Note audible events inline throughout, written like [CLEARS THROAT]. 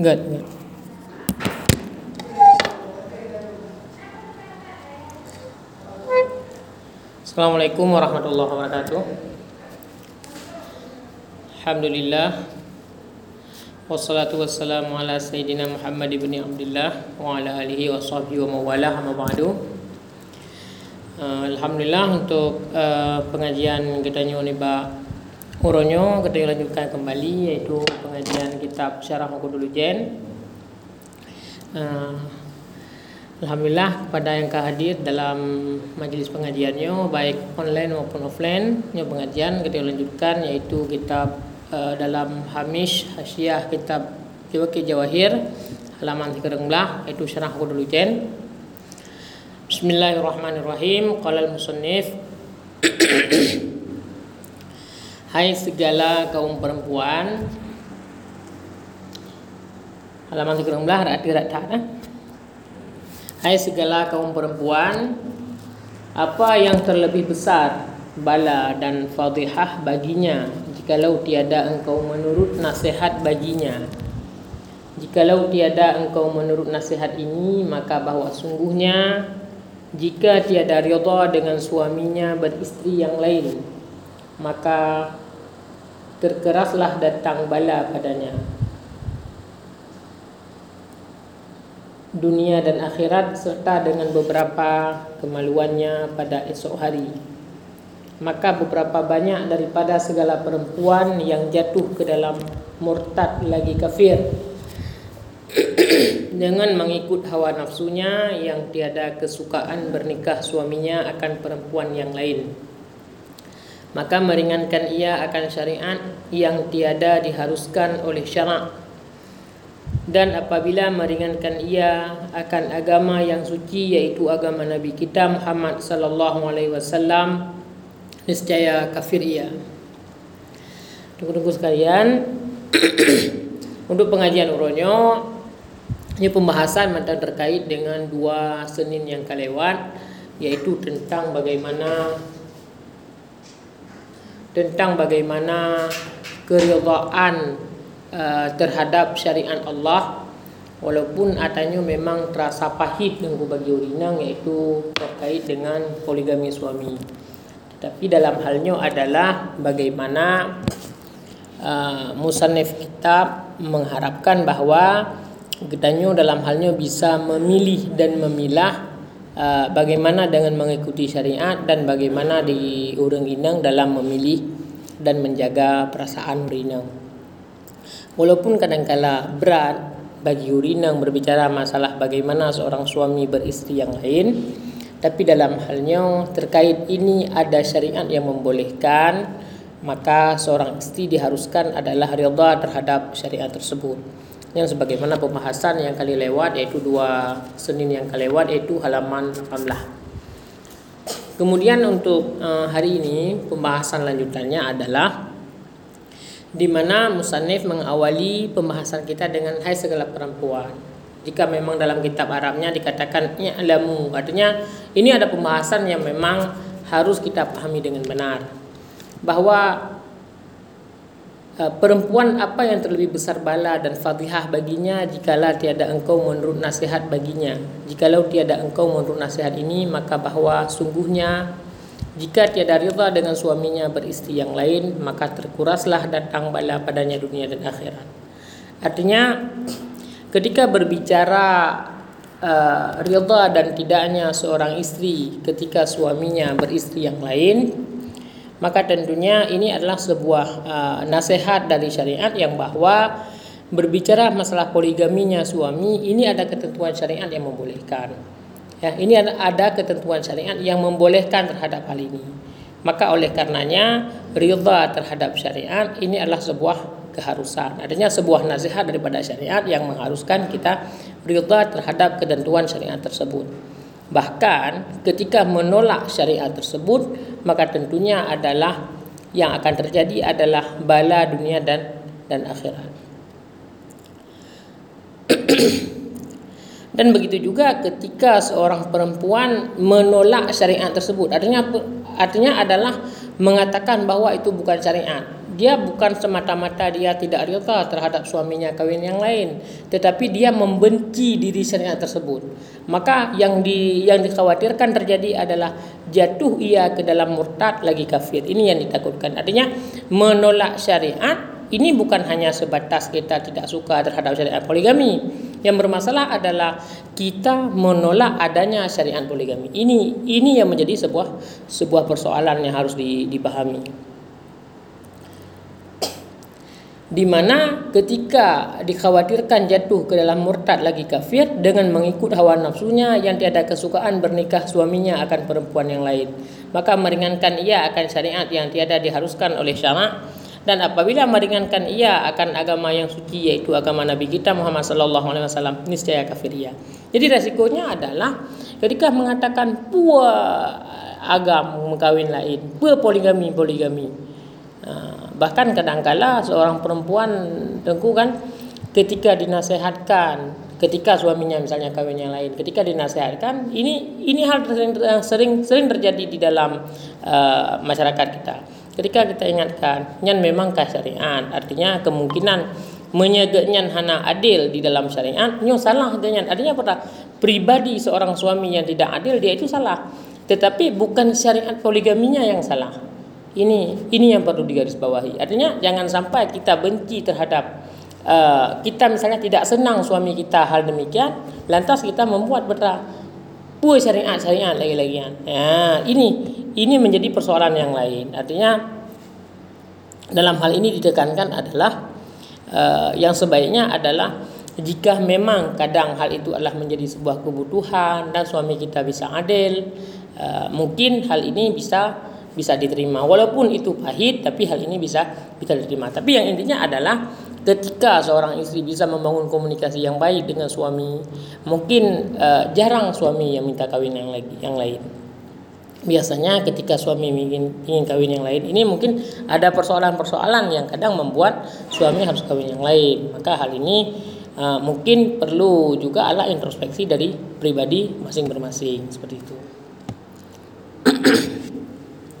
Enggak, enggak. Assalamualaikum warahmatullahi wabarakatuh. Alhamdulillah Wassalatu wassalamu ala Sayyidina Muhammad ibn Abdullah Wa ala alihi wa sahbihi wa mawalah Amma ba'du uh, Alhamdulillah untuk uh, pengajian kita ni ba Uronyo kita lanjutkan kembali Iaitu pengajian kitab Syarah Mokudulu Jen uh, Alhamdulillah kepada yang hadir dalam majlis pengajiannya baik online maupun offline yang pengajian kita lanjutkan yaitu kitab uh, dalam Hamish Hasyiah kitab Jawaki Jawahir halaman 13 yaitu syarah dulu jen Bismillahirrahmanirrahim. Qala al-musannif [COUGHS] Hai segala kaum perempuan halaman 13 berarti tak eh? Hai segala kaum perempuan Apa yang terlebih besar Bala dan fadihah baginya Jikalau tiada engkau menurut nasihat baginya Jikalau tiada engkau menurut nasihat ini Maka bahawa sungguhnya Jika tiada rida dengan suaminya beristri yang lain Maka Terkeraslah datang bala padanya dunia dan akhirat serta dengan beberapa kemaluannya pada esok hari. Maka beberapa banyak daripada segala perempuan yang jatuh ke dalam murtad lagi kafir [CLEARS THROAT] dengan mengikut hawa nafsunya yang tiada kesukaan bernikah suaminya akan perempuan yang lain. Maka meringankan ia akan syariat yang tiada diharuskan oleh syarak dan apabila meringankan ia akan agama yang suci yaitu agama Nabi kita Muhammad sallallahu alaihi wasallam niscaya kafir ia. Tunggu-tunggu sekalian [COUGHS] untuk pengajian uronyo ini pembahasan mantan terkait dengan dua Senin yang kelewat yaitu tentang bagaimana tentang bagaimana keridhaan Uh, terhadap syariat Allah walaupun adanya memang terasa pahit dengan bagi orang iaitu terkait dengan poligami suami. Tetapi dalam halnya adalah bagaimana uh, musannif kitab mengharapkan bahawa katanya dalam halnya bisa memilih dan memilah uh, bagaimana dengan mengikuti syariat dan bagaimana di orang inang dalam memilih dan menjaga perasaan orang Walaupun kadang-kala berat bagi urinang berbicara masalah bagaimana seorang suami beristri yang lain, tapi dalam halnya terkait ini ada syariat yang membolehkan, maka seorang istri diharuskan adalah rida terhadap syariat tersebut. Yang sebagaimana pembahasan yang kali lewat yaitu dua Senin yang kali lewat yaitu halaman 18. Kemudian untuk uh, hari ini pembahasan lanjutannya adalah di mana musannif mengawali pembahasan kita dengan hai segala perempuan. Jika memang dalam kitab Arabnya dikatakan i'lamu, artinya ini ada pembahasan yang memang harus kita pahami dengan benar. Bahwa uh, perempuan apa yang terlebih besar bala dan fadihah baginya jikalau tiada engkau menurut nasihat baginya. Jikalau tiada engkau menurut nasihat ini maka bahwa sungguhnya jika tiada rida dengan suaminya beristri yang lain, maka terkuraslah datang bala padanya dunia dan akhirat. Artinya, ketika berbicara uh, rida dan tidaknya seorang istri ketika suaminya beristri yang lain, maka tentunya ini adalah sebuah uh, nasihat dari syariat yang bahwa berbicara masalah poligaminya suami ini ada ketentuan syariat yang membolehkan. Ya, ini ada ketentuan syariat yang membolehkan terhadap hal ini. Maka oleh karenanya ridha terhadap syariat ini adalah sebuah keharusan. Adanya sebuah nasihat daripada syariat yang mengharuskan kita ridha terhadap ketentuan syariat tersebut. Bahkan ketika menolak syariat tersebut, maka tentunya adalah yang akan terjadi adalah bala dunia dan dan akhirat. [CLEARS THROAT] Dan begitu juga ketika seorang perempuan menolak syariat tersebut. Artinya artinya adalah mengatakan bahawa itu bukan syariat. dia bukan semata-mata dia tidak rela terhadap suaminya kawin yang lain tetapi dia membenci diri syariat tersebut. Maka yang di yang dikhawatirkan terjadi adalah jatuh ia ke dalam murtad lagi kafir. Ini yang ditakutkan. Artinya menolak syariat ini bukan hanya sebatas kita tidak suka terhadap syariat poligami yang bermasalah adalah kita menolak adanya syariat poligami. Ini ini yang menjadi sebuah sebuah persoalan yang harus dipahami. Di mana ketika dikhawatirkan jatuh ke dalam murtad lagi kafir dengan mengikut hawa nafsunya yang tiada kesukaan bernikah suaminya akan perempuan yang lain. Maka meringankan ia akan syariat yang tiada diharuskan oleh syarak dan apabila meringankan ia akan agama yang suci yaitu agama Nabi kita Muhammad sallallahu alaihi wasallam niscaya kafir ia. Jadi resikonya adalah ketika mengatakan puas agama mengkawin lain, puas poligami poligami. Bahkan kadangkala seorang perempuan tengku kan ketika dinasehatkan ketika suaminya misalnya kawin yang lain ketika dinasehatkan ini ini hal sering sering sering terjadi di dalam uh, masyarakat kita ketika kita ingatkan nyan memang syariat. Artinya kemungkinan menyegaknya hana adil di dalam syariat nyo salah dengan artinya apa pribadi seorang suami yang tidak adil dia itu salah. Tetapi bukan syariat poligaminya yang salah. Ini ini yang perlu digarisbawahi. Artinya jangan sampai kita benci terhadap uh, kita misalnya tidak senang suami kita hal demikian, lantas kita membuat berita puai syariat syariat lagi-lagian. Ya, ini ini menjadi persoalan yang lain. Artinya dalam hal ini ditekankan adalah uh, yang sebaiknya adalah jika memang kadang hal itu adalah menjadi sebuah kebutuhan dan suami kita bisa adil, uh, mungkin hal ini bisa bisa diterima walaupun itu pahit tapi hal ini bisa bisa diterima tapi yang intinya adalah ketika seorang istri bisa membangun komunikasi yang baik dengan suami mungkin uh, jarang suami yang minta kawin yang lagi yang lain. Biasanya ketika suami ingin ingin kawin yang lain ini mungkin ada persoalan-persoalan yang kadang membuat suami harus kawin yang lain. Maka hal ini uh, mungkin perlu juga ala introspeksi dari pribadi masing-masing seperti itu. [CLEARS THROAT]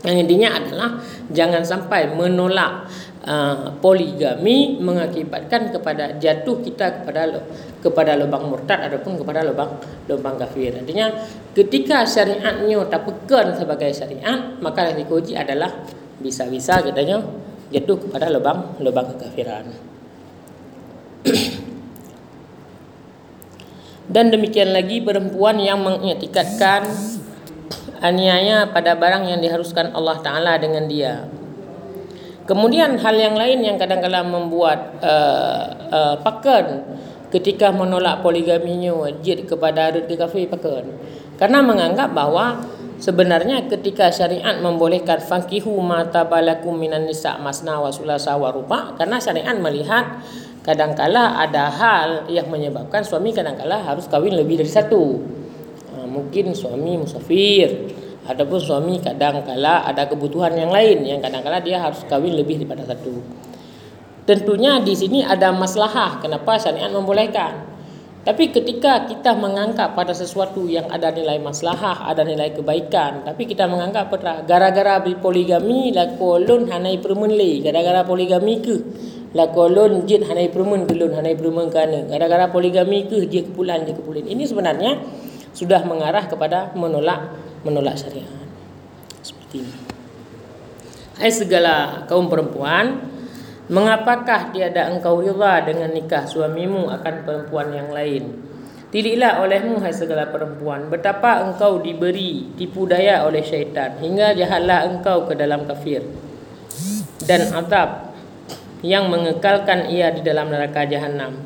Yang intinya adalah jangan sampai menolak uh, poligami mengakibatkan kepada jatuh kita kepada kepada lubang murtad ataupun kepada lubang lubang kafir. Artinya ketika syariatnya tak pekan sebagai syariat, maka yang dikuji adalah bisa-bisa katanya jatuh kepada lubang lubang kekafiran. [CLEARS THROAT] Dan demikian lagi perempuan yang mengiktikadkan aniaya pada barang yang diharuskan Allah Ta'ala dengan dia kemudian hal yang lain yang kadang-kadang membuat uh, uh, pakan ketika menolak poligaminya wajib kepada adat kafir pakan karena menganggap bahawa sebenarnya ketika syariat membolehkan fankihu mata balakum minan nisa masna wa sulasa wa rupa karena syariat melihat kadangkala ada hal yang menyebabkan suami kadangkala harus kawin lebih dari satu. Mungkin suami musafir ataupun suami kadang kala ada kebutuhan yang lain yang kadang kala dia harus kawin lebih daripada satu. Tentunya di sini ada masalah kenapa syariat membolehkan. Tapi ketika kita menganggap pada sesuatu yang ada nilai maslahah, ada nilai kebaikan, tapi kita menganggap pada gara-gara poligami la kolon hanai permenle, gara-gara poligami ke la kolon jin hanai permen kelon hanai permen kana, gara-gara poligami ke dia kepulan dia kepulan. Ini sebenarnya sudah mengarah kepada menolak menolak syariat. Seperti ini. Hai segala kaum perempuan, mengapakah tiada engkau rela dengan nikah suamimu akan perempuan yang lain? Tidaklah olehmu hai segala perempuan betapa engkau diberi tipu daya oleh syaitan hingga jahatlah engkau ke dalam kafir dan azab yang mengekalkan ia di dalam neraka jahanam.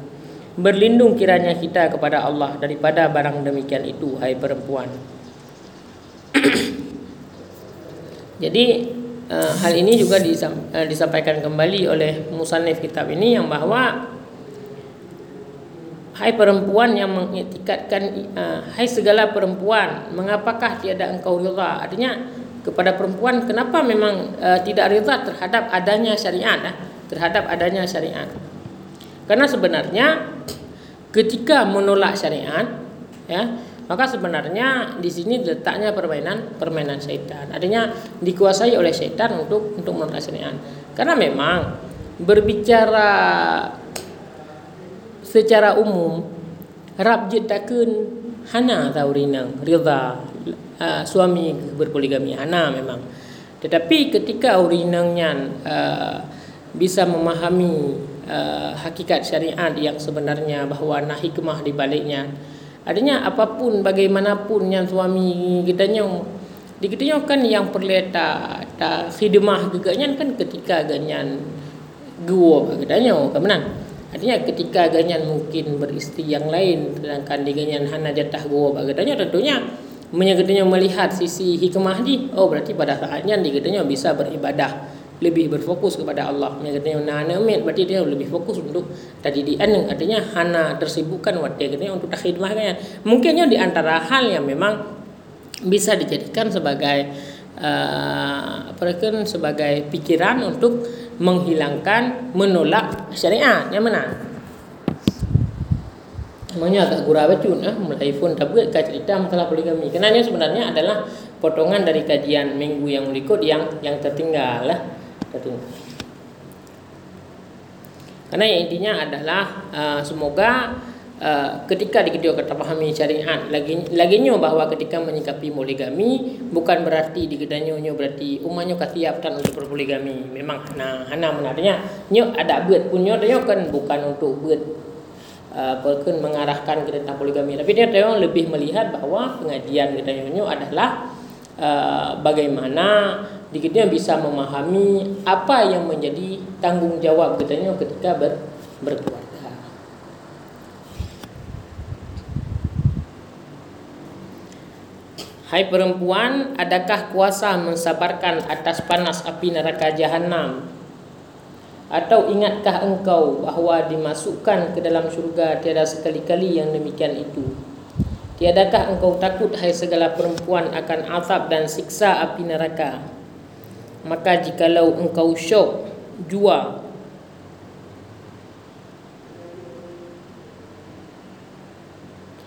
Berlindung kiranya kita kepada Allah daripada barang demikian itu hai perempuan. [CLEARS THROAT] Jadi uh, hal ini juga uh, disampaikan kembali oleh musannif kitab ini yang bahwa hai perempuan yang mengetikatkan uh, hai segala perempuan mengapakah tiada engkau rela artinya kepada perempuan kenapa memang uh, tidak rela terhadap adanya syariat uh, terhadap adanya syariat? Karena sebenarnya ketika menolak syariat ya maka sebenarnya di sini letaknya permainan permainan syaitan. Artinya dikuasai oleh syaitan untuk untuk syariat. Karena memang berbicara secara umum rab takun hana taurinang rida uh, suami berpoligami hana memang tetapi ketika urinangnya uh, bisa memahami uh, hakikat syariat yang sebenarnya bahawa nah hikmah di baliknya adanya apapun bagaimanapun yang suami kita nyong di kita kan yang perlu tak ta khidmah geganya kan ketika ganyan gua katanya kemenan Artinya ketika ganyan mungkin beristri yang lain sedangkan di ganyan hana jatah gua katanya tentunya menyegedanya melihat sisi hikmah di oh berarti pada saatnya di katanya bisa beribadah lebih berfokus kepada Allah. Menyegedanya nana umet berarti dia lebih fokus untuk tadi di an artinya hana tersibukkan. Waktu katanya untuk khidmah kan mungkinnya di antara hal yang memang bisa dijadikan sebagai uh, sebagai pikiran untuk menghilangkan menolak syariat. Yang mana? Namanya agak gurau bacun eh? Mulai pun buat cerita masalah poligami. Kerana sebenarnya adalah potongan dari kajian minggu yang berikut yang yang tertinggal lah Karena intinya adalah uh, semoga Uh, ketika kita kata pahami syariat lagi nyo bahawa ketika menyikapi poligami bukan berarti di kita nyo berarti umatnya kasiapkan untuk berpoligami. Memang nah hana menarnya nyo ada buat punya dia kan bukan untuk buat uh, mengarahkan kita tentang poligami. Tapi dia tahu lebih melihat bahawa pengajian kita nyo adalah uh, bagaimana kita bisa memahami apa yang menjadi tanggung jawab kita nyo ketika ber, berkeluarga Hai perempuan, adakah kuasa mensabarkan atas panas api neraka jahanam? Atau ingatkah engkau bahawa dimasukkan ke dalam syurga tiada sekali-kali yang demikian itu? Tiadakah engkau takut hai segala perempuan akan azab dan siksa api neraka? Maka jikalau engkau syok, jua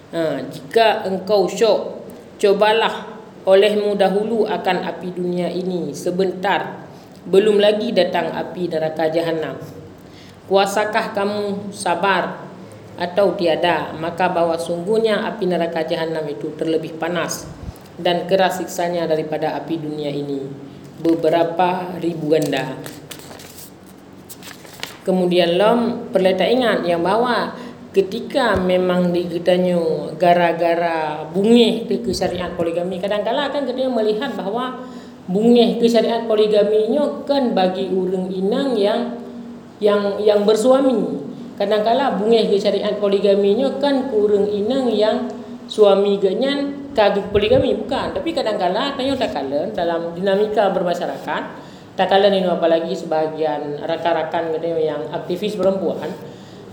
Ha, jika engkau syok Cobalah olehmu dahulu akan api dunia ini sebentar. Belum lagi datang api neraka jahanam. Kuasakah kamu sabar atau tiada? Maka bahawa sungguhnya api neraka jahanam itu terlebih panas dan keras siksanya daripada api dunia ini beberapa ribu ganda. Kemudian lom perlu ingat yang bahawa ketika memang dikitanya gara-gara bungih ke syariat poligami kadang-kadang kan kita melihat bahawa bungih ke syariat poligaminya kan bagi orang inang yang yang yang bersuami kadang-kadang bungih ke syariat poligaminya kan kurang inang yang suami genyan kagum poligami bukan. Tapi kadang-kadang tanya tak kala dalam dinamika bermasyarakat tak kala ini apalagi sebahagian rakan-rakan yang aktivis perempuan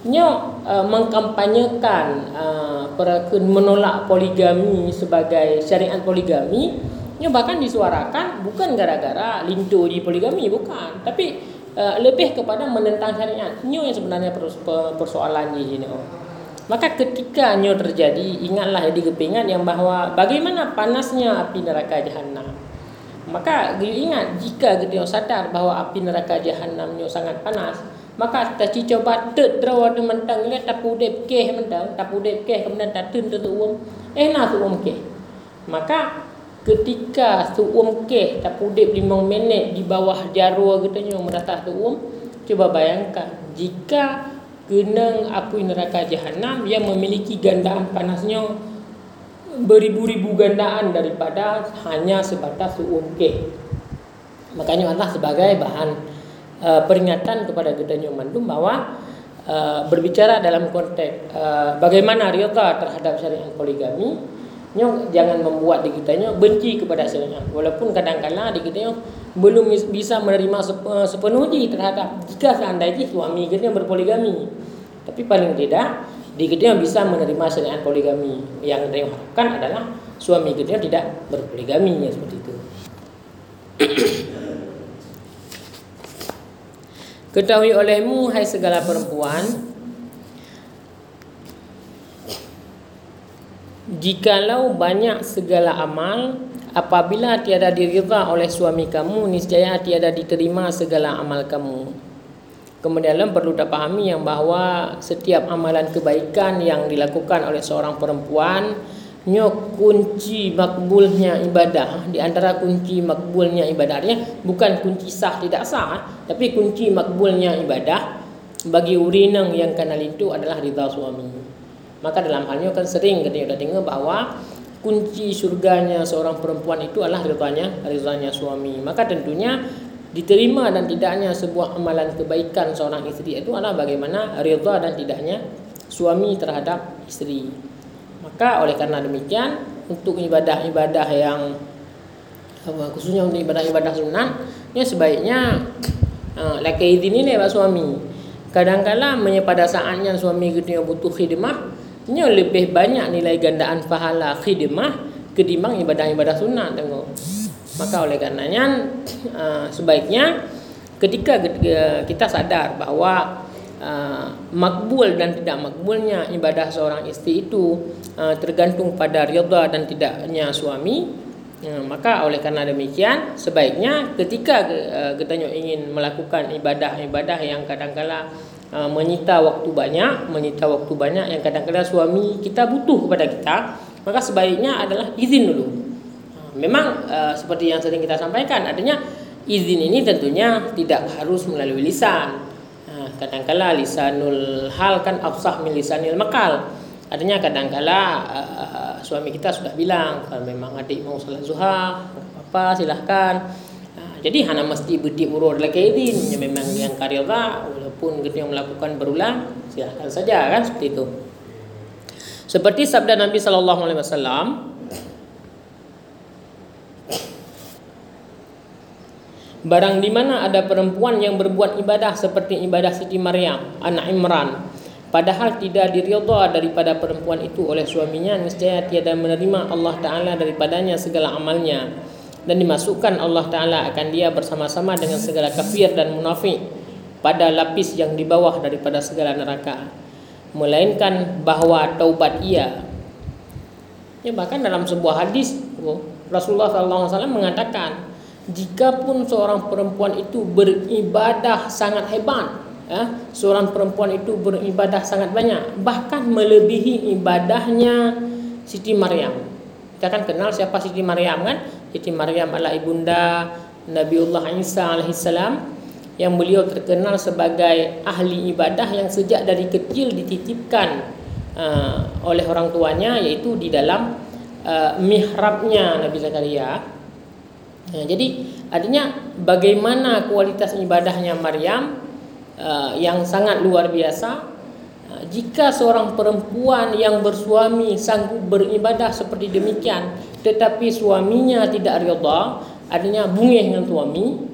Nyo uh, mengkampanyekan uh, menolak poligami sebagai syariat poligami nyo bahkan disuarakan bukan gara-gara lintu di poligami bukan. Tapi uh, lebih kepada menentang syariat. Nyo yang sebenarnya persoalan di sini oh. Maka ketika nyo terjadi ingatlah di kepingan yang bahawa bagaimana panasnya api neraka jahanam maka ingat jika kita sadar bahawa api neraka jahanam nyo sangat panas maka ta ci coba tet draw de mentang le tapu de ke mentang tapu de ke kemudian ta tun tu um eh na tu um ke maka ketika tu um ke tapu de 5 minit di bawah jarua katanya mendatah tu um cuba bayangkan jika genang api neraka jahanam yang memiliki gandaan panasnya beribu-ribu gandaan daripada hanya sebatas um ke makanya Allah sebagai bahan uh, peringatan kepada kita nyumandum bahwa uh, berbicara dalam konteks uh, bagaimana riyadha terhadap syariat poligami nyo jangan membuat di kita nyo benci kepada syariat walaupun kadang-kadang di kita nyo belum bisa menerima sepenuhnya terhadap jika seandainya suami kita berpoligami. Tapi paling tidak di kita bisa menerima syariat poligami. Yang diharapkan adalah suami kita tidak berpoligami ya seperti itu. Ketahui olehmu hai segala perempuan Jikalau banyak segala amal apabila tiada diridha oleh suami kamu niscaya tiada diterima segala amal kamu. Kemudian perlu dipahami yang bahawa setiap amalan kebaikan yang dilakukan oleh seorang perempuan nyok kunci makbulnya ibadah di antara kunci makbulnya ibadahnya bukan kunci sah tidak sah tapi kunci makbulnya ibadah bagi urinang yang kenal itu adalah ridha suami. Maka dalam halnya kan sering kita dengar bahawa kunci surganya seorang perempuan itu adalah ridhanya ridhanya suami. Maka tentunya diterima dan tidaknya sebuah amalan kebaikan seorang istri itu adalah bagaimana ridha dan tidaknya suami terhadap istri. Maka oleh karena demikian untuk ibadah-ibadah yang khususnya untuk ibadah-ibadah sunat ya sebaiknya uh, laki izin ini Pak suami. Kadang-kadang pada saatnya suami kita butuh khidmah Nya lebih banyak nilai gandaan pahala khidmah ketimbang ibadah-ibadah sunat tengok. Maka oleh karenanya [CLEARS THROAT] uh, sebaiknya ketika kita sadar bahawa uh, makbul dan tidak makbulnya ibadah seorang istri itu uh, tergantung pada ridha dan tidaknya suami maka oleh karena demikian sebaiknya ketika kita ingin melakukan ibadah-ibadah yang kadang-kala uh, menyita waktu banyak, menyita waktu banyak yang kadang-kadang suami kita butuh kepada kita, maka sebaiknya adalah izin dulu. Uh, memang uh, seperti yang sering kita sampaikan, adanya izin ini tentunya tidak harus melalui lisan. Uh, kadang-kala lisanul hal kan afsah min lisanil makal. Adanya kadang-kala suami kita sudah bilang kalau memang adik mau salat zuhur, apa silahkan. Jadi hanya mesti budi urur lagi ini memang yang karya walaupun kita yang melakukan berulang silakan saja kan seperti itu. Seperti sabda Nabi sallallahu alaihi wasallam Barang di mana ada perempuan yang berbuat ibadah seperti ibadah Siti Maryam, anak Imran, padahal tidak diridha daripada perempuan itu oleh suaminya, niscaya tiada menerima Allah Taala daripadanya segala amalnya dan dimasukkan Allah Taala akan dia bersama-sama dengan segala kafir dan munafik pada lapis yang di bawah daripada segala neraka melainkan bahawa taubat ia. Ya bahkan dalam sebuah hadis Rasulullah SAW mengatakan jika pun seorang perempuan itu beribadah sangat hebat ya, seorang perempuan itu beribadah sangat banyak bahkan melebihi ibadahnya Siti Maryam. Kita kan kenal siapa Siti Maryam kan? Siti Maryam adalah ibunda Nabiullah Isa alaihissalam yang beliau terkenal sebagai ahli ibadah yang sejak dari kecil dititipkan uh, oleh orang tuanya yaitu di dalam uh, mihrabnya Nabi Zakaria. Nah, jadi artinya bagaimana kualitas ibadahnya Maryam uh, yang sangat luar biasa. Uh, jika seorang perempuan yang bersuami sanggup beribadah seperti demikian, tetapi suaminya tidak ridha, artinya bungih dengan suami,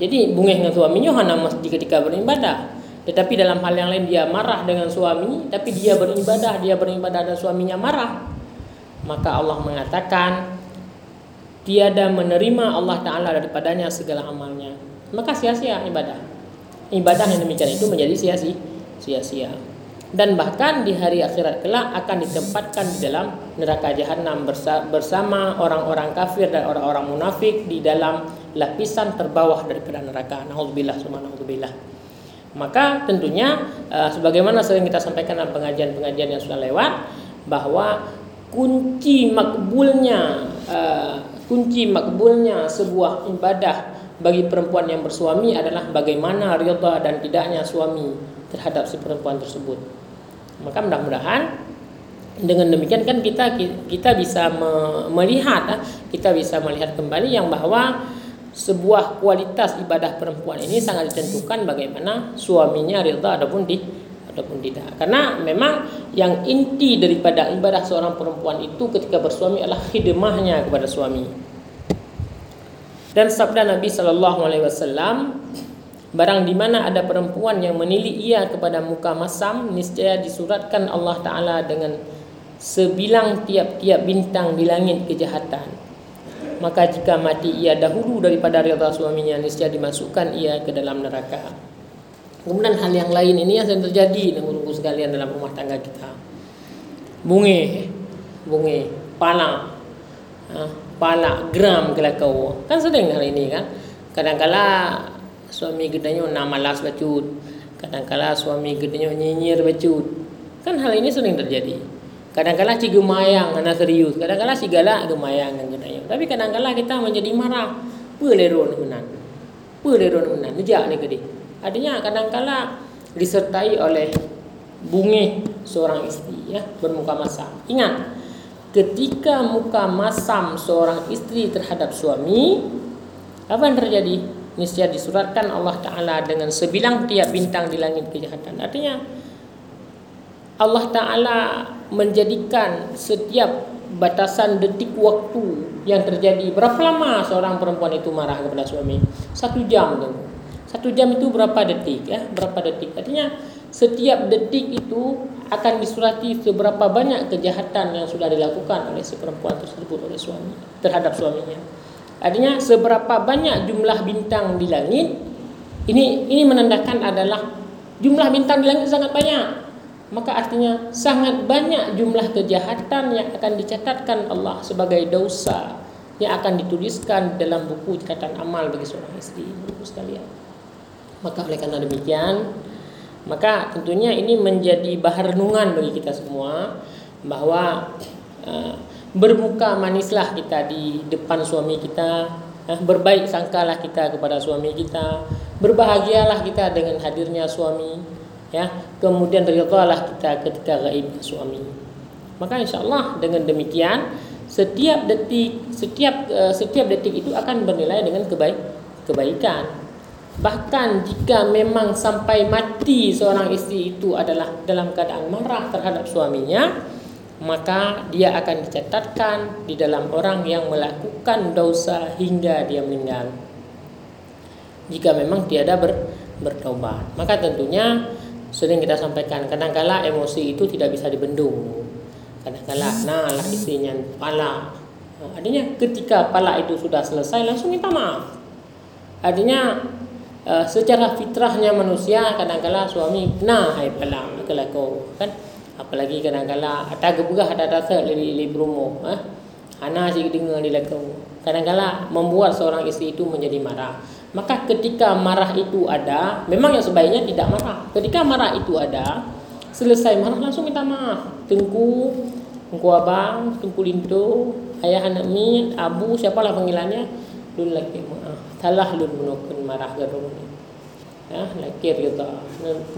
jadi bungih dengan suaminya hanya mesti ketika beribadah. Tetapi dalam hal yang lain dia marah dengan suami, tapi dia beribadah, dia beribadah dan suaminya marah. Maka Allah mengatakan tiada menerima Allah Taala daripadanya segala amalnya. Maka sia-sia ibadah. Ibadah yang demikian itu menjadi sia-sia. Sia-sia dan bahkan di hari akhirat kelak akan ditempatkan di dalam neraka jahanam bersama orang-orang kafir dan orang-orang munafik di dalam lapisan terbawah daripada neraka. Nauzubillah subhanahubillah. Maka tentunya uh, sebagaimana sering kita sampaikan dalam pengajian-pengajian yang sudah lewat bahwa kunci makbulnya uh, kunci makbulnya sebuah ibadah bagi perempuan yang bersuami adalah bagaimana ridha dan tidaknya suami terhadap si perempuan tersebut. Maka mudah-mudahan dengan demikian kan kita kita bisa melihat ah, kita bisa melihat kembali yang bahwa sebuah kualitas ibadah perempuan ini sangat ditentukan bagaimana suaminya rida ataupun di ataupun tidak. Karena memang yang inti daripada ibadah seorang perempuan itu ketika bersuami adalah khidmahnya kepada suami. Dan sabda Nabi sallallahu alaihi wasallam Barang di mana ada perempuan yang menilik ia kepada muka masam Niscaya disuratkan Allah Ta'ala dengan Sebilang tiap-tiap bintang di langit kejahatan Maka jika mati ia dahulu daripada rida suaminya Niscaya dimasukkan ia ke dalam neraka. Kemudian hal yang lain ini yang terjadi Dengan sekalian dalam rumah tangga kita. Bungi bunga pala. Pala gram kelakau kan sering hari ini kan? Kadang-kala suami gedanya nak malas bacut. Kadang-kala suami gedanya nyinyir bacut. Kan hal ini sering terjadi kadang-kala si gemayang anak serius. Kadang-kala si galak gemayang kan gedanya tapi kadang-kala kita menjadi marah. Peleron menan peleron menan nejak ni artinya kadang-kala disertai oleh bunga seorang istri ya bermuka masam. Ingat ketika muka masam seorang istri terhadap suami apa yang terjadi? Niscaya disuratkan Allah taala dengan sebilang tiap bintang di langit kejahatan. Artinya Allah taala menjadikan setiap batasan detik waktu yang terjadi. Berapa lama seorang perempuan itu marah kepada suami? Satu jam tu satu jam itu berapa detik ya? Berapa detik? Artinya setiap detik itu akan disurati seberapa banyak kejahatan yang sudah dilakukan oleh si perempuan tersebut oleh suami terhadap suaminya. Artinya seberapa banyak jumlah bintang di langit ini ini menandakan adalah jumlah bintang di langit sangat banyak. Maka artinya sangat banyak jumlah kejahatan yang akan dicatatkan Allah sebagai dosa yang akan dituliskan dalam buku catatan amal bagi seorang istri. Ibu sekalian. Maka oleh karena demikian maka tentunya ini menjadi bahan renungan bagi kita semua bahwa uh, bermuka manislah kita di depan suami kita, uh, berbaik sangkalah kita kepada suami kita, berbahagialah kita dengan hadirnya suami, ya. Kemudian ridhalah kita ketika gaib suami. Maka insyaallah dengan demikian setiap detik, setiap uh, setiap detik itu akan bernilai dengan kebaik kebaikan. Bahkan jika memang sampai mati seorang istri itu adalah dalam keadaan marah terhadap suaminya, maka dia akan dicatatkan di dalam orang yang melakukan dosa hingga dia meninggal. Jika memang tiada ber, bertobat, maka tentunya sering kita sampaikan kadang-kala emosi itu tidak bisa dibendung. Kadang-kala nah lah istrinya pala. Artinya ketika pala itu sudah selesai langsung minta maaf. Artinya uh, secara fitrahnya manusia kadang-kala suami nah hai kelako kan apalagi kadang-kala ada gebegah ada rasa di di berumo ha ana si dengar di kadang-kala membuat seorang istri itu menjadi marah maka ketika marah itu ada memang yang sebaiknya tidak marah. Ketika marah itu ada selesai marah langsung minta maaf. Tengku tengku abang tengku lintu ayah anak min abu siapalah panggilannya. Dulu lagi maaf talah lun menukun marah garung ni. Ya lakir kita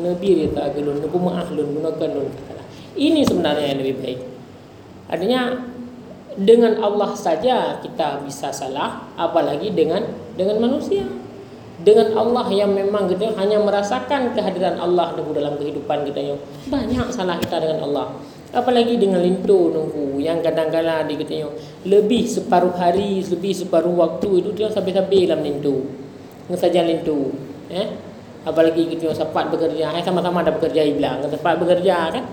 nabi kita galun nabu maah lun menukun lun kata ini sebenarnya yang lebih baik. Artinya dengan Allah saja kita bisa salah apalagi dengan dengan manusia dengan Allah yang memang kita hanya merasakan kehadiran Allah dalam kehidupan kita yang banyak salah kita dengan Allah Apalagi dengan lintu nunggu yang kadang-kadang dia kata lebih separuh hari, lebih separuh waktu itu dia sampai-sampai dalam lintu. Saja lintu. Eh? Apalagi kita sempat bekerja, eh, sama-sama ada bekerja bilang, sempat bekerja kan?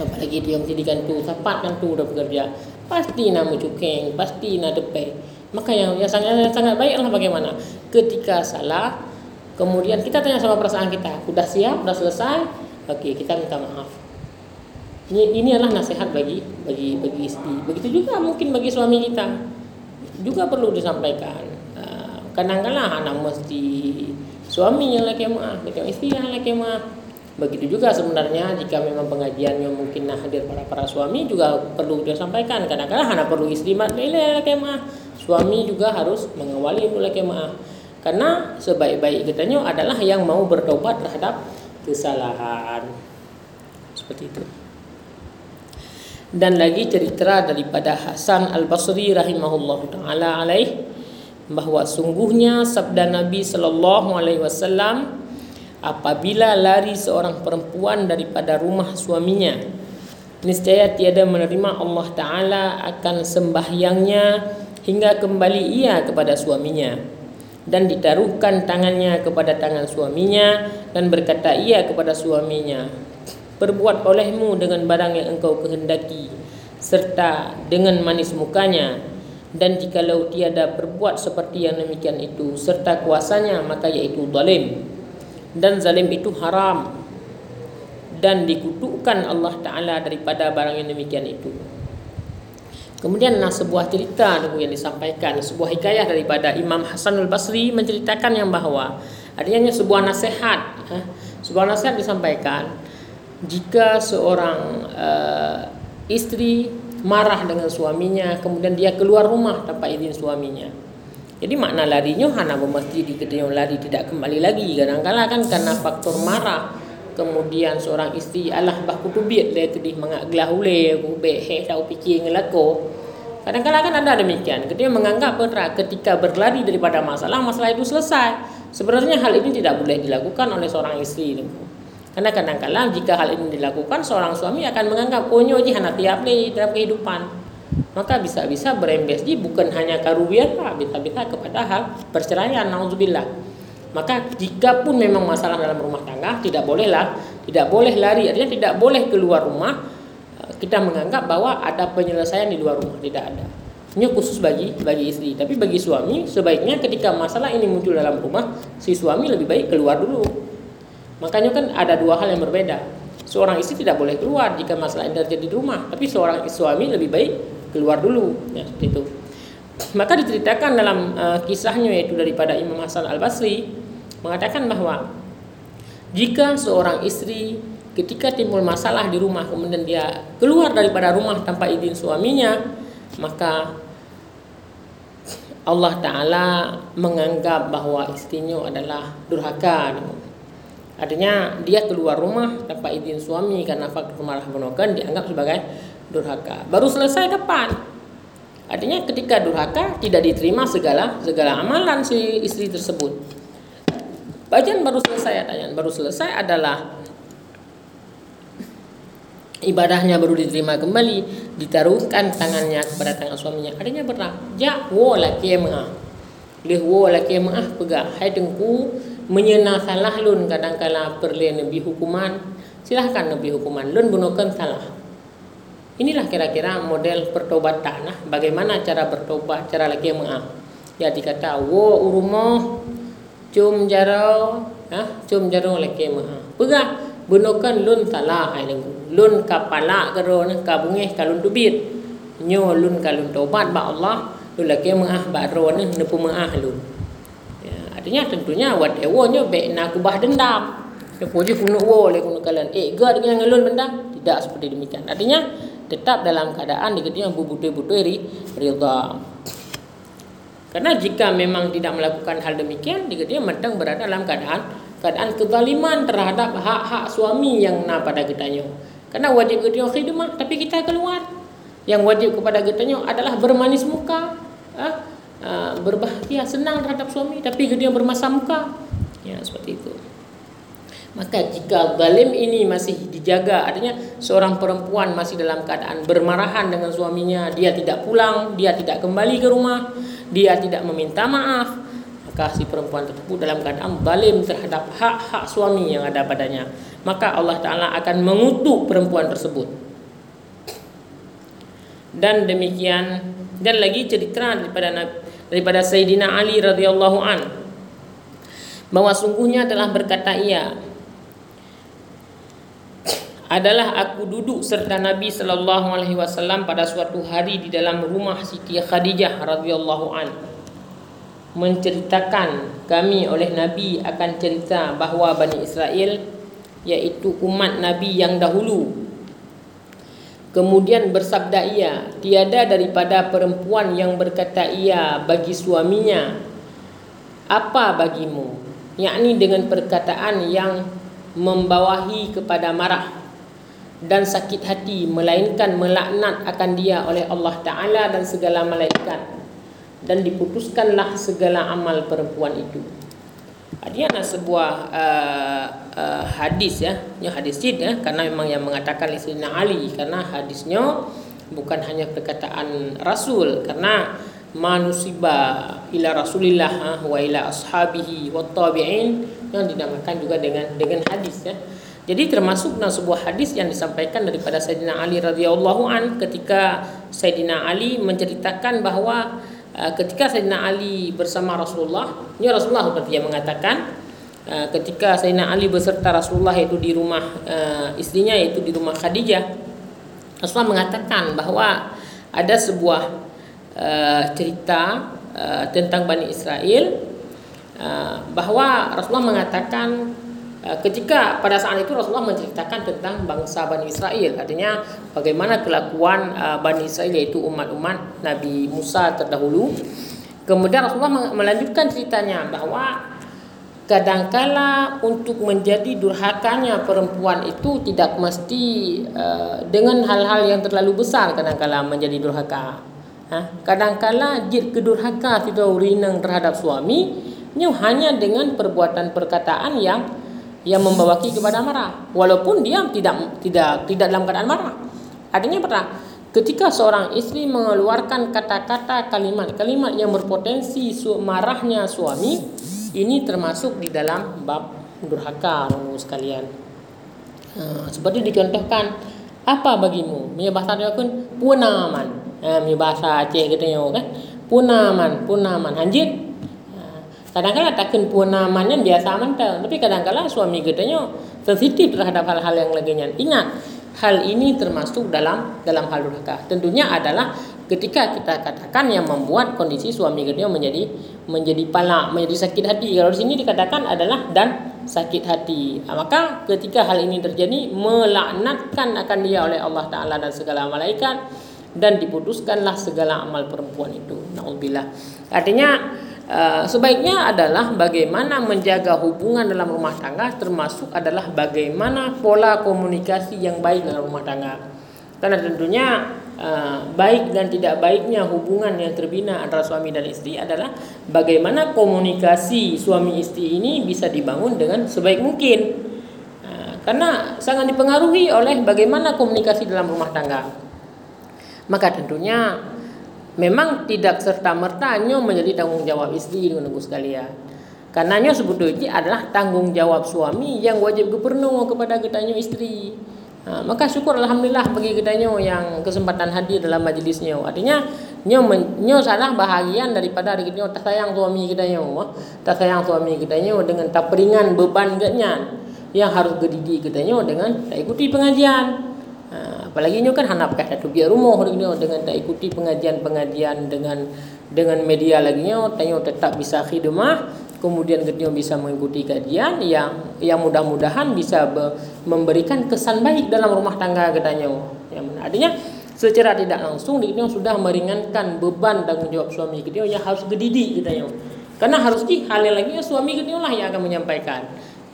Apalagi dia menjadikan tu, sempat kan tu dah bekerja. Pasti nama cukeng, pasti nak depai. Maka yang, yang sangat yang sangat baiklah bagaimana? Ketika salah, kemudian kita tanya sama perasaan kita, sudah siap, sudah selesai, okey kita minta maaf. Ini, ini adalah nasihat bagi bagi bagi istri. Begitu juga mungkin bagi suami kita juga perlu disampaikan. Ah, kadang-kadang anak mesti suami yang laki maaf, kita istri yang laki maaf. Begitu juga sebenarnya jika memang pengajiannya mungkin hadir para para suami juga perlu disampaikan. Kadang-kadang anak perlu istri mat laki maaf. Suami juga harus mengawali maaf. Karena sebaik-baik kitanya adalah yang mau bertobat terhadap kesalahan. Seperti itu dan lagi cerita daripada Hasan Al-Basri rahimahullah taala alaih bahawa sungguhnya sabda Nabi sallallahu alaihi wasallam apabila lari seorang perempuan daripada rumah suaminya niscaya tiada menerima Allah taala akan sembahyangnya hingga kembali ia kepada suaminya. Dan ditaruhkan tangannya kepada tangan suaminya dan berkata ia kepada suaminya Perbuat olehmu dengan barang yang engkau kehendaki Serta dengan manis mukanya. Dan jikalau tiada berbuat seperti yang demikian itu Serta kuasanya maka iaitu zalim. Dan zalim itu haram. Dan dikutukkan Allah Ta'ala daripada barang yang demikian itu Kemudian nah, sebuah cerita yang disampaikan, sebuah hikayah daripada Imam Hasanul Basri menceritakan yang bahwa adanya sebuah nasihat, sebuah nasihat disampaikan jika seorang uh, istri marah dengan suaminya, kemudian dia keluar rumah tanpa izin suaminya. Jadi makna larinya mesti di kedai lari tidak kembali lagi. Kadang-kala kan karena faktor marah kemudian seorang istri Allah bah kutubit dia tadi mengaglah ule be he tahu fikir ngelako kadang-kadang kan ada demikian. Ketika menganggap berat ketika berlari daripada masalah masalah itu selesai. Sebenarnya hal ini tidak boleh dilakukan oleh seorang istri karena kadang-kadang jika hal ini dilakukan seorang suami akan menganggap oh nyoji hana tiap dalam kehidupan. Maka bisa-bisa berembes di bukan hanya karubiah bisa-bisa kepada hal perceraian nauzubillah maka jika pun memang masalah dalam rumah tangga tidak bolehlah tidak boleh lari. Artinya tidak boleh keluar rumah. Eh, kita menganggap bahwa ada penyelesaian di luar rumah tidak ada. Ini khusus bagi bagi istri. Tapi bagi suami sebaiknya ketika masalah ini muncul dalam rumah si suami lebih baik keluar dulu. Makanya kan ada dua hal yang berbeda. Seorang istri tidak boleh keluar jika masalah ini terjadi di rumah tapi seorang suami lebih baik keluar dulu. Ya seperti itu maka diceritakan dalam uh, kisahnya yaitu daripada Imam Hasan Al Basri mengatakan bahwa jika seorang istri ketika timbul masalah di rumah kemudian dia keluar daripada rumah tanpa izin suaminya maka Allah Ta'ala menganggap bahwa istrinya adalah durhaka Artinya dia keluar rumah tanpa izin suami karena faktor marah menokan dianggap sebagai durhaka. Baru selesai kapan? Artinya ketika durhaka tidak diterima segala segala amalan si istri tersebut. Bagian baru selesai adanya, baru selesai adalah ibadahnya baru diterima kembali, ditaruhkan tangannya kepada tangan suaminya. Adanya berat. Ja wo la kema. Leh wo la kema pegah. Hai dengku menyena salah lun kadang-kala perlu nabi hukuman. Silahkan nabi hukuman. Lun bunuhkan salah. Inilah kira-kira model pertobatan. Nah, bagaimana cara bertobat, cara lagi mengalah. Ya dikata wo urumoh cum jaro ha cum jaro ma pega bunukan lun tala ai lun kapala garo ne kabunge kalun dubit nyo lun kalun tobat ba Allah lun leke ma ba ro ne ne pu ma lun. Ya artinya tentunya wat ewo nyo be na kubah dendam. Ne puji kunu wo le kunu kalan eh ga dengan ngelun benda? Tidak seperti demikian. Artinya tetap dalam keadaan diketinya bubutu-butu ri ridha Karena jika memang tidak melakukan hal demikian, jika dia mentang berada dalam keadaan keadaan kezaliman terhadap hak-hak suami yang na pada kitanya. Karena wajib kita khidmat, tapi kita keluar. Yang wajib kepada kitanya adalah bermanis muka, ah, berbahagia, senang terhadap suami, tapi dia bermasa muka. Ya, seperti itu. Maka jika zalim ini masih dijaga, artinya seorang perempuan masih dalam keadaan bermarahan dengan suaminya, dia tidak pulang, dia tidak kembali ke rumah, dia tidak meminta maaf, maka si perempuan tersebut dalam keadaan zalim terhadap hak-hak suami yang ada padanya. Maka Allah Taala akan mengutuk perempuan tersebut. Dan demikian dan lagi cerita daripada daripada Sayyidina Ali radhiyallahu an bahwa sungguhnya telah berkata ia adalah aku duduk serta Nabi sallallahu alaihi wasallam pada suatu hari di dalam rumah Siti Khadijah radhiyallahu an. Menceritakan kami oleh Nabi akan cerita bahawa Bani Israel yaitu umat Nabi yang dahulu. Kemudian bersabda ia tiada daripada perempuan yang berkata ia bagi suaminya apa bagimu? Yakni dengan perkataan yang membawahi kepada marah dan sakit hati melainkan melaknat akan dia oleh Allah Taala dan segala malaikat dan diputuskanlah segala amal perempuan itu. Ini adalah sebuah uh, uh, hadis ya, ini hadis sid ya, karena memang yang mengatakan Sayyidina Ali karena hadisnya bukan hanya perkataan Rasul karena manusiba ila Rasulillah wa ila ashabihi wa tabi'in yang dinamakan juga dengan dengan hadis ya. Jadi termasuk dalam sebuah hadis yang disampaikan daripada Sayyidina Ali radhiyallahu an ketika Sayyidina Ali menceritakan bahawa uh, ketika Sayyidina Ali bersama Rasulullah, ini Rasulullah seperti yang mengatakan uh, ketika Sayyidina Ali beserta Rasulullah itu di rumah uh, istrinya yaitu di rumah Khadijah, Rasulullah mengatakan bahawa ada sebuah cerita tentang Bani Israel bahawa Rasulullah mengatakan ketika pada saat itu Rasulullah menceritakan tentang bangsa Bani Israel artinya bagaimana kelakuan uh, Bani Israel yaitu umat-umat Nabi Musa terdahulu kemudian Rasulullah melanjutkan ceritanya bahawa kadangkala untuk menjadi durhakanya perempuan itu tidak mesti uh, dengan hal-hal yang terlalu besar kadangkala menjadi durhaka. Ha? Kadangkala jid kedurhaka itu rinang terhadap suami hanya dengan perbuatan perkataan yang yang membawaki kepada marah walaupun dia tidak tidak tidak dalam keadaan marah. Artinya apa? Ketika seorang istri mengeluarkan kata-kata kalimat-kalimat yang berpotensi marahnya suami, ini termasuk di dalam bab durhaka sekalian. Seperti dicontohkan apa bagimu? Punya bahasa dia pun punaman. Ha, punya bahasa Aceh katanya kan. Punaman, punaman. Hanjit. Kadang-kadang takkan punamannya biasa mantap. Tapi kadang-kadang suami katanya sensitif terhadap hal-hal yang laginya. Ingat, hal ini termasuk dalam dalam hal durhaka. Tentunya adalah ketika kita katakan yang membuat kondisi suami kita menjadi menjadi palak, menjadi sakit hati. Kalau di sini dikatakan adalah dan sakit hati. Ha, maka ketika hal ini terjadi melaknatkan akan dia oleh Allah Taala dan segala malaikat dan diputuskanlah segala amal perempuan itu. Nauzubillah. Artinya uh, sebaiknya adalah bagaimana menjaga hubungan dalam rumah tangga termasuk adalah bagaimana pola komunikasi yang baik dalam rumah tangga. Karena tentunya uh, baik dan tidak baiknya hubungan yang terbina antara suami dan istri adalah bagaimana komunikasi suami istri ini bisa dibangun dengan sebaik mungkin. Uh, karena sangat dipengaruhi oleh bagaimana komunikasi dalam rumah tangga. Maka tentunya memang tidak serta merta nyo menjadi tanggung jawab istri dengan sekalian. Karena nyo sebetulnya adalah tanggung jawab suami yang wajib gubernur kepada ketanyo istri. Ha, maka syukur alhamdulillah bagi kita nyo yang kesempatan hadir dalam majlis nyo. Artinya nyo nyo salah bahagian daripada hari kita tak sayang suami kita nyo. Tak sayang suami kita nyo dengan tak peringan beban getnya yang harus gedidi kita nyo dengan tak ikuti pengajian. Apalagi nyo kan hanap kah satu biar rumah dengan tak ikuti pengajian-pengajian dengan dengan media lagi nyo tanyo tetap bisa khidmah kemudian kita bisa mengikuti kajian yang yang mudah-mudahan bisa memberikan kesan baik dalam rumah tangga katanya. Yang artinya secara tidak langsung kita sudah meringankan beban tanggung jawab suami kita yang harus gedidik katanya. Karena harus di hal lagi suami kita lah yang akan menyampaikan.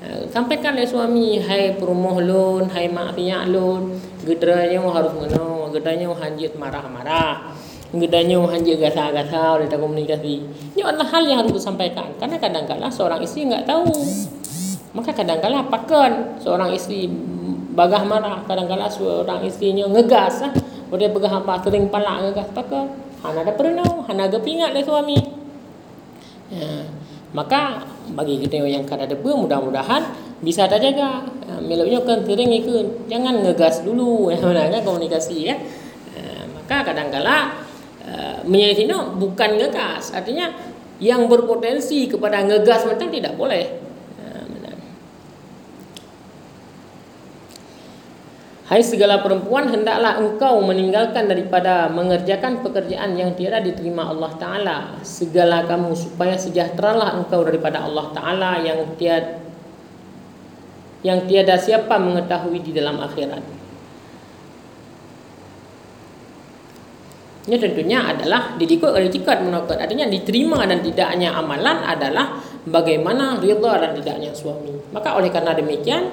Ya, sampaikan ya suami, hai perumoh lun, hai mak piyak lun, gedranya harus mengenal, gedranya hanjit marah-marah ngedanya hanya gasa-gasa oleh komunikasi. Ini adalah hal yang harus disampaikan. Karena kadang-kadang seorang istri enggak tahu. Maka kadang-kadang pakan seorang istri bagah marah. Kadang-kadang seorang istrinya ngegas. Ha? Boleh pegah apa sering palak ngegas pakan. Hana ada pernah, hana ada pingat dari suami. Ya. Maka bagi kita yang kada ada mudah-mudahan bisa terjaga. Ya, Meloknya kan sering ikut. Jangan ngegas dulu. [LAUGHS] Ya, kan komunikasi ya. ya maka kadang-kadang Eh, menyayat ini bukan ngegas artinya yang berpotensi kepada ngegas macam tidak boleh eh, Hai segala perempuan hendaklah engkau meninggalkan daripada mengerjakan pekerjaan yang tiada diterima Allah Ta'ala Segala kamu supaya sejahteralah engkau daripada Allah Ta'ala yang tiada yang tiada siapa mengetahui di dalam akhirat Ini tentunya adalah didikut oleh tikat menokot. Artinya diterima dan tidaknya amalan adalah bagaimana rida dan tidaknya suami. Maka oleh karena demikian,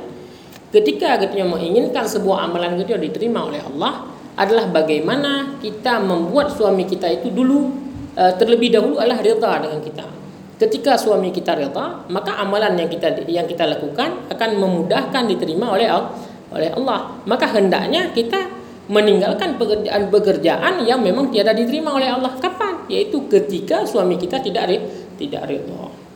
ketika kita menginginkan sebuah amalan kita diterima oleh Allah, adalah bagaimana kita membuat suami kita itu dulu eh, terlebih dahulu adalah rida dengan kita. Ketika suami kita rida, maka amalan yang kita yang kita lakukan akan memudahkan diterima oleh oleh Allah. Maka hendaknya kita meninggalkan pekerjaan-pekerjaan yang memang tiada diterima oleh Allah. Kapan? Yaitu ketika suami kita tidak tidak ridha.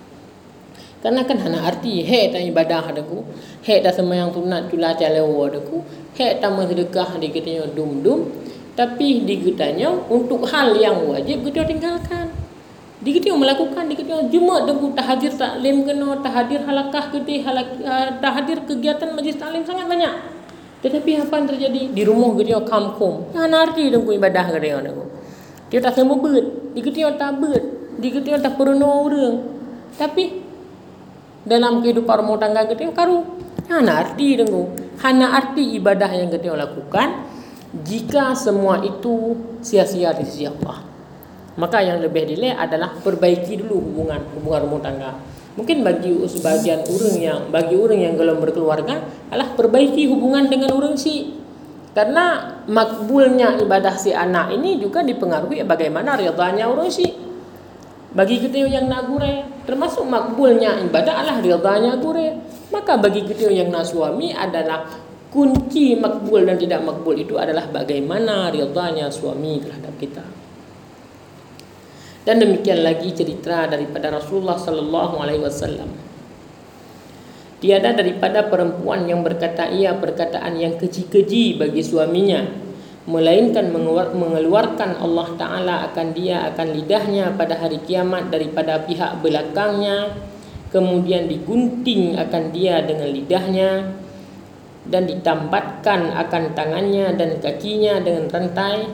Karena kan hana arti he tak ibadah adaku, he tak semayang sunat cula calewa adaku, he tak sedekah di kitanya dum-dum, tapi di kitanya untuk hal yang wajib kita tinggalkan. Di kita melakukan di kita cuma debu tahajir taklim kena tahajir halakah halak, uh, tahajir kegiatan majlis taklim sangat banyak. Tetapi apa yang terjadi di rumah dia kampung? Nah, nanti dong ibadah ke dia. Dia tak semua ber, di dia tak ber, di dia tak perlu orang. Tapi dalam kehidupan rumah tangga dia karu. Nah, nanti dong. Hana arti ibadah yang kita lakukan jika semua itu sia-sia di sisi Allah. Maka yang lebih dile adalah perbaiki dulu hubungan hubungan rumah tangga. Mungkin bagi sebagian orang yang bagi orang yang belum berkeluarga adalah perbaiki hubungan dengan orang si. Karena makbulnya ibadah si anak ini juga dipengaruhi bagaimana ridhanya orang si. Bagi kita yang nagure termasuk makbulnya ibadah adalah ridhanya gure maka bagi kita yang nak suami adalah kunci makbul dan tidak makbul itu adalah bagaimana ridhanya suami terhadap kita dan demikian lagi cerita daripada Rasulullah sallallahu alaihi wasallam. Tiada daripada perempuan yang berkata ia perkataan yang keji-keji bagi suaminya melainkan mengeluarkan Allah taala akan dia akan lidahnya pada hari kiamat daripada pihak belakangnya kemudian digunting akan dia dengan lidahnya dan ditambatkan akan tangannya dan kakinya dengan rantai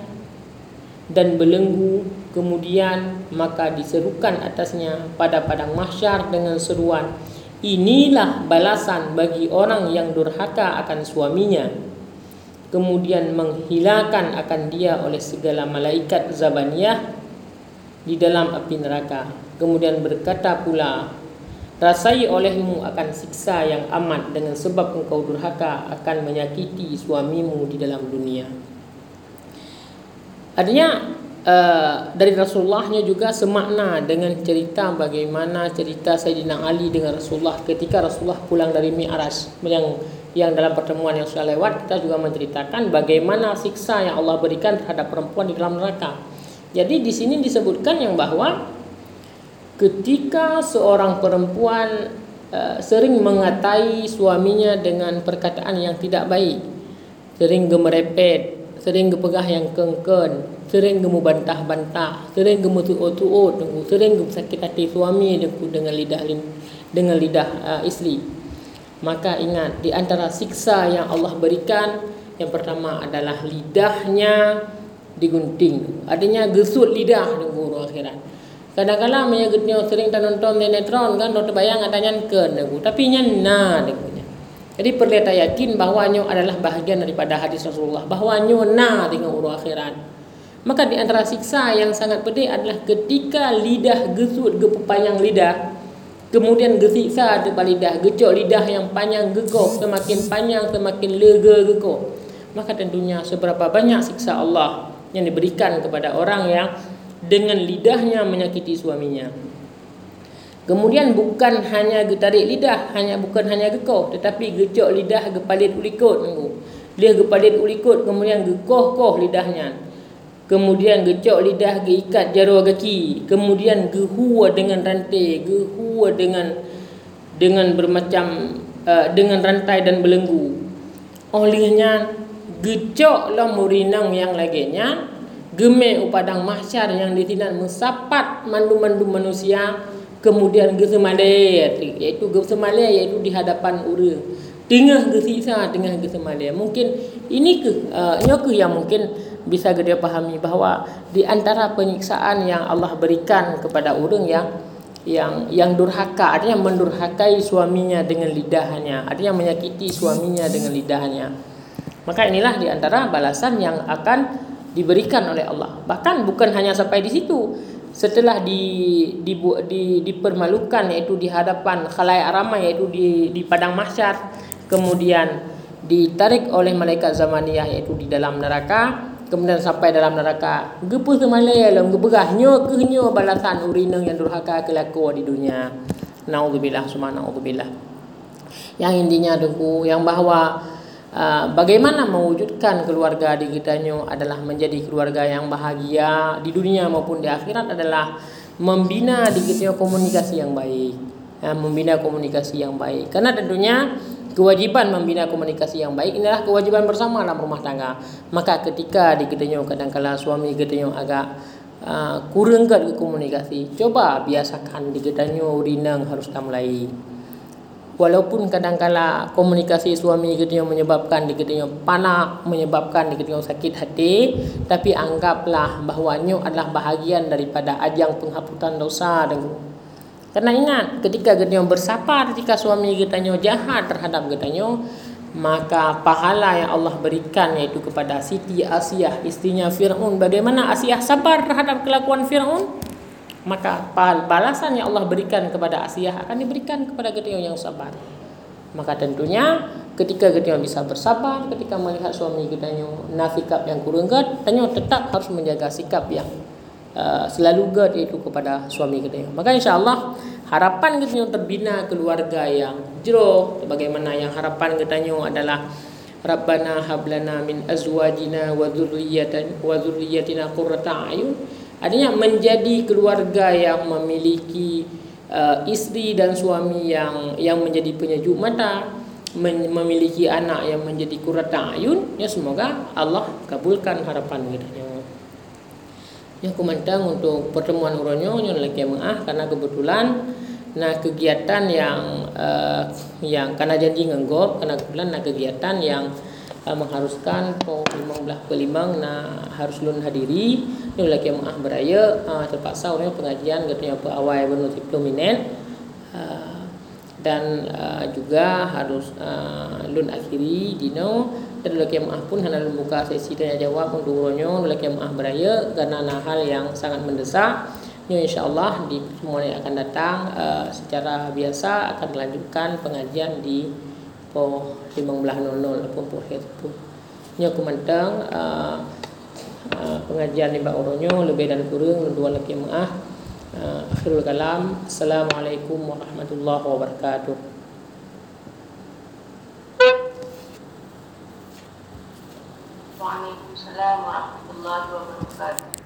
dan belenggu kemudian maka diserukan atasnya pada padang mahsyar dengan seruan inilah balasan bagi orang yang durhaka akan suaminya. Kemudian menghilangkan akan dia oleh segala malaikat zabaniyah di dalam api neraka. Kemudian berkata pula rasai olehmu akan siksa yang amat dengan sebab engkau durhaka akan menyakiti suamimu di dalam dunia. Artinya uh, dari Rasulullahnya juga semakna dengan cerita bagaimana cerita Sayyidina Ali dengan Rasulullah ketika Rasulullah pulang dari Mi'raj yang yang dalam pertemuan yang sudah lewat kita juga menceritakan bagaimana siksa yang Allah berikan terhadap perempuan di dalam neraka. Jadi di sini disebutkan yang bahwa ketika seorang perempuan uh, sering mengatai suaminya dengan perkataan yang tidak baik, sering gemerepet, sering gepegah yang kengken, sering gemu bantah-bantah, sering gemu tuut-tuut, sering gemu sakit hati suami dengan lidah dengan lidah uh, isteri. Maka ingat di antara siksa yang Allah berikan yang pertama adalah lidahnya digunting. Adanya gesut lidah di guru akhirat. Kadang-kadang menyebutnya sering nonton sinetron kan, dokter bayang adanya ke tapi nyana dengan jadi perlu kita yakin bahawa nyo adalah bahagian daripada hadis Rasulullah. Bahawa nyo na dengan urut akhirat. Maka di antara siksa yang sangat pedih adalah ketika lidah gesut gepepayang lidah. Kemudian gesiksa depan lidah. Gecok lidah yang panjang gegok. Semakin panjang semakin lega gegok. Maka tentunya seberapa banyak siksa Allah yang diberikan kepada orang yang dengan lidahnya menyakiti suaminya. Kemudian bukan hanya getarik lidah, hanya bukan hanya gekoh, tetapi gecok lidah gepalit ulikut nunggu. Dia gepalit ulikut, kemudian gekoh-koh lidahnya. Kemudian gecok lidah geikat jarum kaki, kemudian gehua dengan rantai, gehua dengan dengan bermacam uh, dengan rantai dan belenggu. Olehnya gecok lah murinang yang laginya, gemeh upadang mahsyar yang ditinan mesapat mandu-mandu manusia kemudian gesemalaya iaitu gesemalaya iaitu di hadapan ura. Tengah gesisa tengah gesemalaya mungkin ini ke uh, ini ke yang mungkin bisa kita pahami bahawa di antara penyiksaan yang Allah berikan kepada orang yang yang yang durhaka artinya mendurhakai suaminya dengan lidahnya artinya menyakiti suaminya dengan lidahnya. Maka inilah di antara balasan yang akan diberikan oleh Allah. Bahkan bukan hanya sampai di situ setelah di, di, di dipermalukan yaitu di hadapan khalayak ramai yaitu di di padang mahsyar kemudian ditarik oleh malaikat zamaniyah yaitu di dalam neraka kemudian sampai dalam neraka. Gepu semalaya lam gebegah nyo ke nyo balasan urinang yang durhaka kelaku di dunia. Naudzubillah subhanahu yang intinya duku yang bahawa Ah, bagaimana mewujudkan keluarga di kitanya adalah menjadi keluarga yang bahagia di dunia maupun di akhirat adalah membina di kita komunikasi yang baik. Ya, membina komunikasi yang baik. Karena tentunya kewajiban membina komunikasi yang baik inilah kewajiban bersama dalam rumah tangga. Maka ketika di kitanya kadang-kala suami kitanya agak uh, ke komunikasi coba biasakan di kitanya urinang harus mulai walaupun kadang-kala komunikasi suami kita menyebabkan kita panak menyebabkan kita sakit hati tapi anggaplah bahawa ini adalah bahagian daripada ajang penghapusan dosa dengan karena ingat ketika kita bersabar ketika suami kita jahat terhadap kita maka pahala yang Allah berikan yaitu kepada Siti Asiyah istrinya Firaun. Bagaimana Asiyah sabar terhadap kelakuan Firaun maka balasan yang Allah berikan kepada Asiyah akan diberikan kepada Gedeon yang sabar. Maka tentunya ketika Gedeon bisa bersabar, ketika melihat suami Gedeon nafikap yang kurang gad, tentunya tetap harus menjaga sikap yang uh, selalu gad itu kepada suami Gedeon. Maka insya Allah harapan Gedeon terbina keluarga yang jero, bagaimana yang harapan Gedeon adalah Rabbana hablana min azwajina wa dzurriyyatina qurrata a'yun Artinya menjadi keluarga yang memiliki uh, isteri dan suami yang yang menjadi penyejuk mata, memiliki anak yang menjadi kurat ayun, ya semoga Allah kabulkan harapan kita. Ya kumandang untuk pertemuan uronyo yang lagi maaf karena kebetulan nah kegiatan yang uh, yang karena janji ngenggop karena kebetulan nah kegiatan yang uh, mengharuskan po limang belah pelimang na harus lun hadiri. Ni lagi maah beraya. Uh, terpaksa orang pengajian katanya apa awal benar prominent uh, dan uh, juga harus uh, lun akhiri dino. Dan lagi maah pun hendak buka sesi tanya jawab untuk uronyo lagi maah beraya karena hal yang sangat mendesak. Ini insyaallah di pertemuan yang akan datang uh, secara biasa akan melanjutkan pengajian di po 15.00 pun po pun nya aku mentang uh, uh, pengajian di Oronyo lebih dan kurang dua lagi maah uh, akhirul kalam. Assalamualaikum warahmatullahi wabarakatuh. Waalaikumsalam warahmatullahi wabarakatuh